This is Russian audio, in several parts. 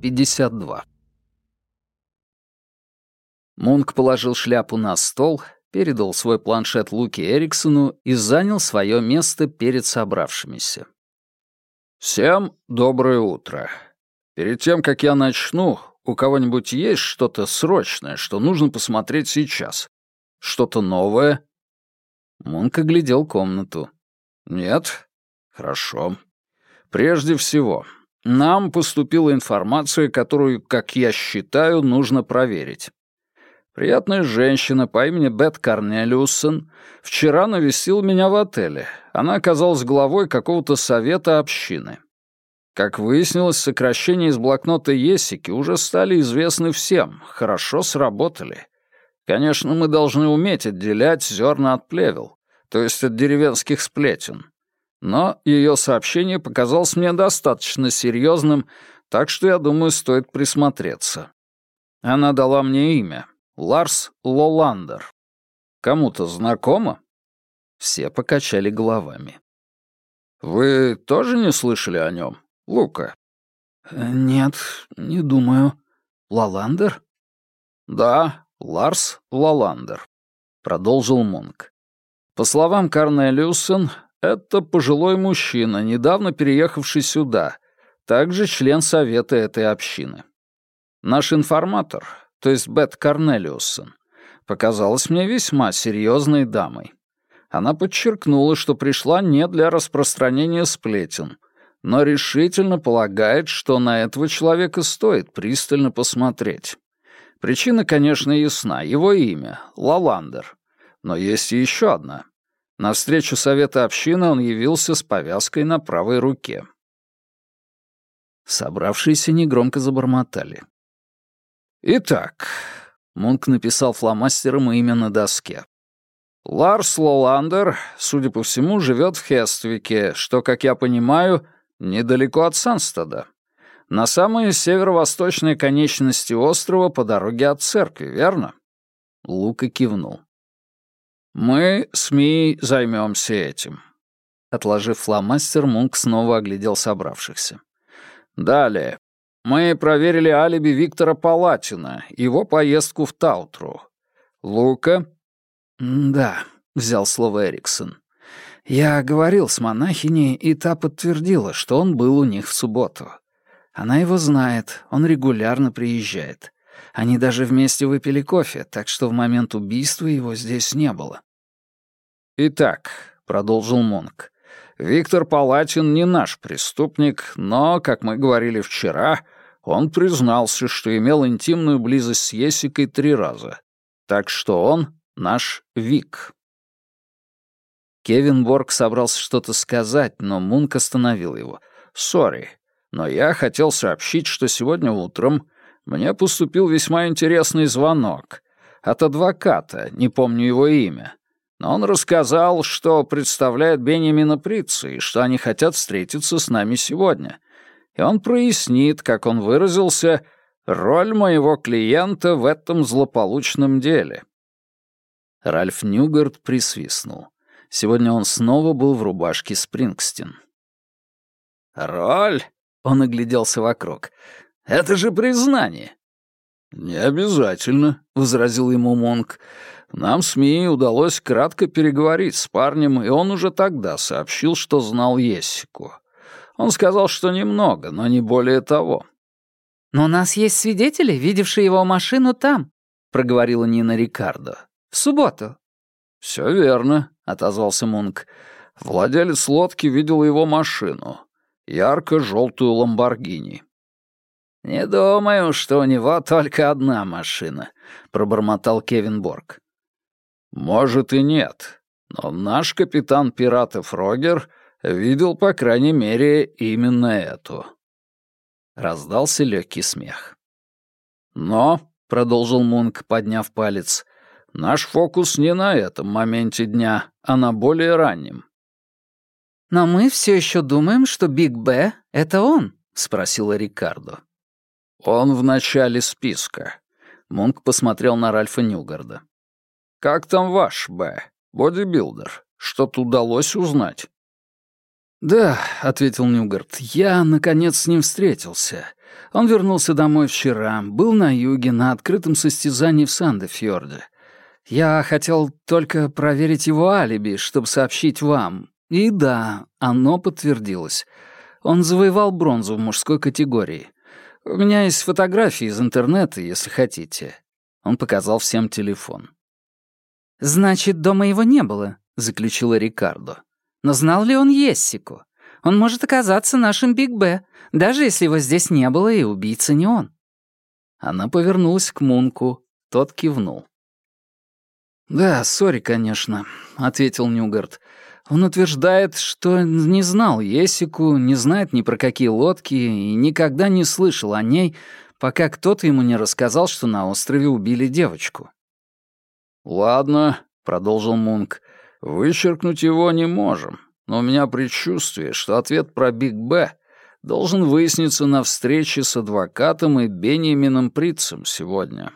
52. Мунк положил шляпу на стол, передал свой планшет Луке Эриксону и занял свое место перед собравшимися. «Всем доброе утро. Перед тем, как я начну, у кого-нибудь есть что-то срочное, что нужно посмотреть сейчас? Что-то новое?» Мунк оглядел комнату. «Нет? Хорошо. Прежде всего, нам поступила информация, которую, как я считаю, нужно проверить. Приятная женщина по имени Бет Корнелиуссон вчера навестила меня в отеле. Она оказалась главой какого-то совета общины. Как выяснилось, сокращения из блокнота Есики уже стали известны всем, хорошо сработали. Конечно, мы должны уметь отделять зерна от плевел, то есть от деревенских сплетен. Но ее сообщение показалось мне достаточно серьезным, так что, я думаю, стоит присмотреться. Она дала мне имя Ларс Лоландер. Кому-то знакомо?» Все покачали головами. «Вы тоже не слышали о нем, Лука?» «Нет, не думаю. Лоландер?» «Да, Ларс Лоландер», — продолжил Мунк. «По словам Корнелиусон, это пожилой мужчина, недавно переехавший сюда, также член совета этой общины. Наш информатор, то есть Бет Корнелиуссон, показалась мне весьма серьезной дамой. Она подчеркнула, что пришла не для распространения сплетен, но решительно полагает, что на этого человека стоит пристально посмотреть. Причина, конечно, ясна. Его имя — Лаландер. Но есть еще одна. На встречу Совета общины он явился с повязкой на правой руке. Собравшиеся негромко забормотали. «Итак», — Мунк написал фломастером имя на доске. «Ларс Лоландер, судя по всему, живет в Хествике, что, как я понимаю, недалеко от Санстада. На самой северо-восточной конечности острова по дороге от церкви, верно?» Лука кивнул. «Мы, СМИ, займемся этим». Отложив фломастер, Мунк снова оглядел собравшихся. «Далее. Мы проверили алиби Виктора Палатина, его поездку в Таутру. Лука?» «Да», — взял слово Эриксон. «Я говорил с монахиней, и та подтвердила, что он был у них в субботу. Она его знает, он регулярно приезжает. Они даже вместе выпили кофе, так что в момент убийства его здесь не было». «Итак», — продолжил Монк, — «Виктор Палатин не наш преступник, но, как мы говорили вчера, он признался, что имел интимную близость с Есикой три раза. Так что он наш Вик. Кевин Борг собрался что-то сказать, но Мунк остановил его. «Сори, но я хотел сообщить, что сегодня утром мне поступил весьма интересный звонок от адвоката, не помню его имя. Но он рассказал, что представляет Бенямина Притца и что они хотят встретиться с нами сегодня и он прояснит, как он выразился, роль моего клиента в этом злополучном деле. Ральф Ньюгард присвистнул. Сегодня он снова был в рубашке Спрингстин. «Роль?» — он огляделся вокруг. «Это же признание!» «Не обязательно», — возразил ему Монк. «Нам СМИ удалось кратко переговорить с парнем, и он уже тогда сообщил, что знал Ессику. Он сказал, что немного, но не более того. «Но у нас есть свидетели, видевшие его машину там», — проговорила Нина Рикардо. «В субботу». «Все верно», — отозвался Мунк. «Владелец лодки видел его машину. Ярко-желтую Ламборгини». «Не думаю, что у него только одна машина», — пробормотал Кевин Борг. «Может и нет, но наш капитан пиратов Рогер видел, по крайней мере, именно эту». Раздался легкий смех. «Но», — продолжил Мунк, подняв палец, — «наш фокус не на этом моменте дня, а на более раннем». «Но мы все еще думаем, что Биг Б — это он?» — спросила Рикардо. «Он в начале списка». Мунк посмотрел на Ральфа Ньюгарда. «Как там ваш Б, бодибилдер? Что-то удалось узнать?» «Да», — ответил Нюгарт, — «я, наконец, с ним встретился. Он вернулся домой вчера, был на юге, на открытом состязании в Сандефьорде. Я хотел только проверить его алиби, чтобы сообщить вам. И да, оно подтвердилось. Он завоевал бронзу в мужской категории. У меня есть фотографии из интернета, если хотите». Он показал всем телефон. «Значит, дома его не было», — заключила Рикардо. «Но знал ли он Ессику? Он может оказаться нашим Big B, даже если его здесь не было и убийца не он». Она повернулась к Мунку, тот кивнул. «Да, sorry, конечно», — ответил Нюгарт. «Он утверждает, что не знал Есику, не знает ни про какие лодки и никогда не слышал о ней, пока кто-то ему не рассказал, что на острове убили девочку». «Ладно», — продолжил Мунк, — «вычеркнуть его не можем, но у меня предчувствие, что ответ про Биг Б должен выясниться на встрече с адвокатом и Бенjaminом Притцем сегодня».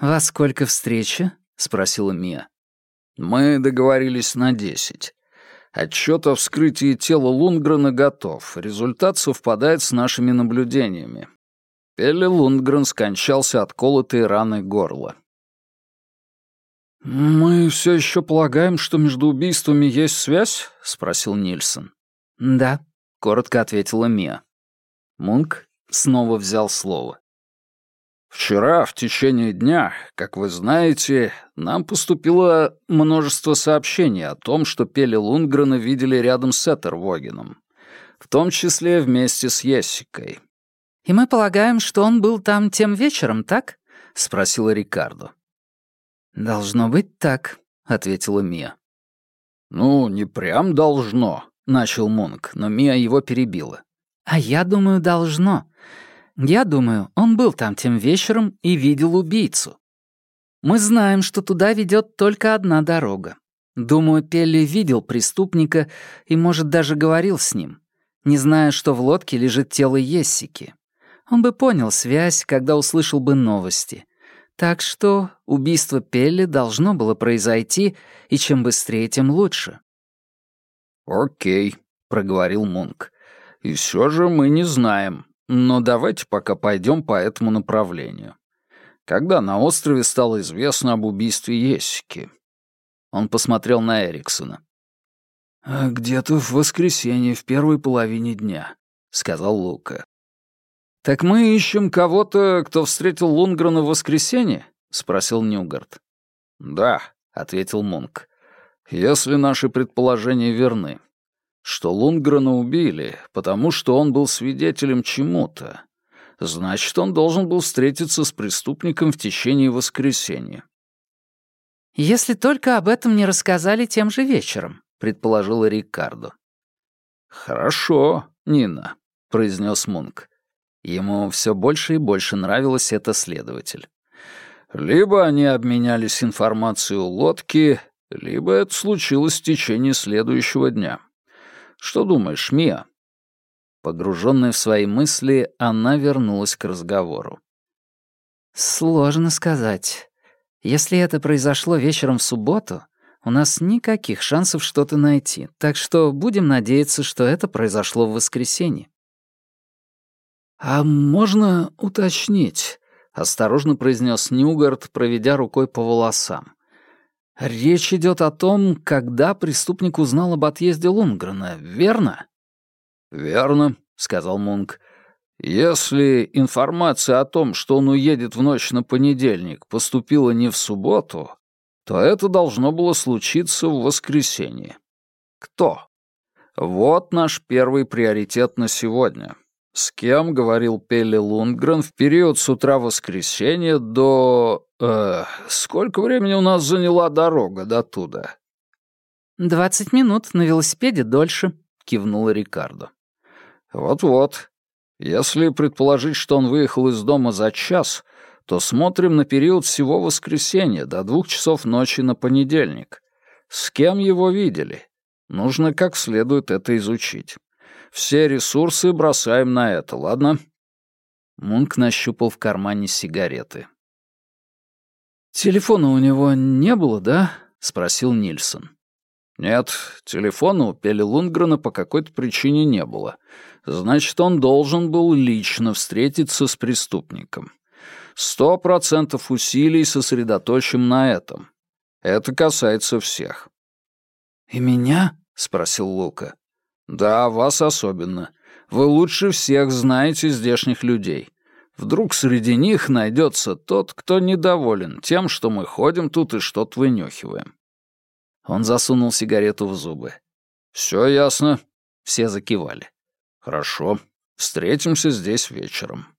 «Во сколько встреча?» — спросила Мия. «Мы договорились на десять. Отчет о вскрытии тела Лунгрена готов. Результат совпадает с нашими наблюдениями. Пелли Лундгрен скончался от колотой раны горла». «Мы все еще полагаем, что между убийствами есть связь?» — спросил Нильсон. «Да», — коротко ответила Мия. Мунк снова взял слово. Вчера в течение дня, как вы знаете, нам поступило множество сообщений о том, что Пели Лунгрена видели рядом с Этервогеном, в том числе вместе с Ессикой. «И мы полагаем, что он был там тем вечером, так?» — спросила Рикардо. «Должно быть так», — ответила Мия. «Ну, не прям должно», — начал Мунк, но Мия его перебила. «А я думаю, должно. Я думаю, он был там тем вечером и видел убийцу. Мы знаем, что туда ведет только одна дорога. Думаю, Пелли видел преступника и, может, даже говорил с ним, не зная, что в лодке лежит тело Ессики. Он бы понял связь, когда услышал бы новости. Так что убийство Пелли должно было произойти, и чем быстрее, тем лучше. «Окей», — проговорил Мунк. «И все же мы не знаем, но давайте пока пойдем по этому направлению. Когда на острове стало известно об убийстве Есики? Он посмотрел на Эриксона. «А «Где-то в воскресенье, в первой половине дня», — сказал Лука. «Так мы ищем кого-то, кто встретил Лунгрена в воскресенье?» — спросил Ньюгард. «Да», — ответил Мунк. «Если наши предположения верны что Лунгрена убили, потому что он был свидетелем чему-то. Значит, он должен был встретиться с преступником в течение воскресенья. «Если только об этом не рассказали тем же вечером», — предположила Рикардо. «Хорошо, Нина», — произнес Мунк. Ему все больше и больше нравилось это следователь. Либо они обменялись информацией у лодки, либо это случилось в течение следующего дня. Что думаешь, Мия?» Погруженная в свои мысли, она вернулась к разговору. «Сложно сказать. Если это произошло вечером в субботу, у нас никаких шансов что-то найти, так что будем надеяться, что это произошло в воскресенье». «А можно уточнить?» — осторожно произнес Ньюгард, проведя рукой по волосам. Речь идет о том, когда преступник узнал об отъезде Лунгрена, верно? Верно, сказал Мунк. Если информация о том, что он уедет в ночь на понедельник, поступила не в субботу, то это должно было случиться в воскресенье. Кто? Вот наш первый приоритет на сегодня. С кем говорил Пелли Лундгрен в период с утра воскресенья до... Э, сколько времени у нас заняла дорога до туда? «Двадцать минут, на велосипеде дольше», — кивнула Рикардо. «Вот-вот. Если предположить, что он выехал из дома за час, то смотрим на период всего воскресенья до двух часов ночи на понедельник. С кем его видели? Нужно как следует это изучить». Все ресурсы бросаем на это, ладно?» Мунк нащупал в кармане сигареты. «Телефона у него не было, да?» — спросил Нильсон. Нет, телефона у Пели Лунгрена по какой-то причине не было. Значит, он должен был лично встретиться с преступником. Сто процентов усилий сосредоточим на этом. Это касается всех. «И меня?» — спросил Лука. «Да, вас особенно. Вы лучше всех знаете здешних людей. Вдруг среди них найдется тот, кто недоволен тем, что мы ходим тут и что-то вынюхиваем». Он засунул сигарету в зубы. «Все ясно». Все закивали. «Хорошо. Встретимся здесь вечером».